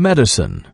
medicine.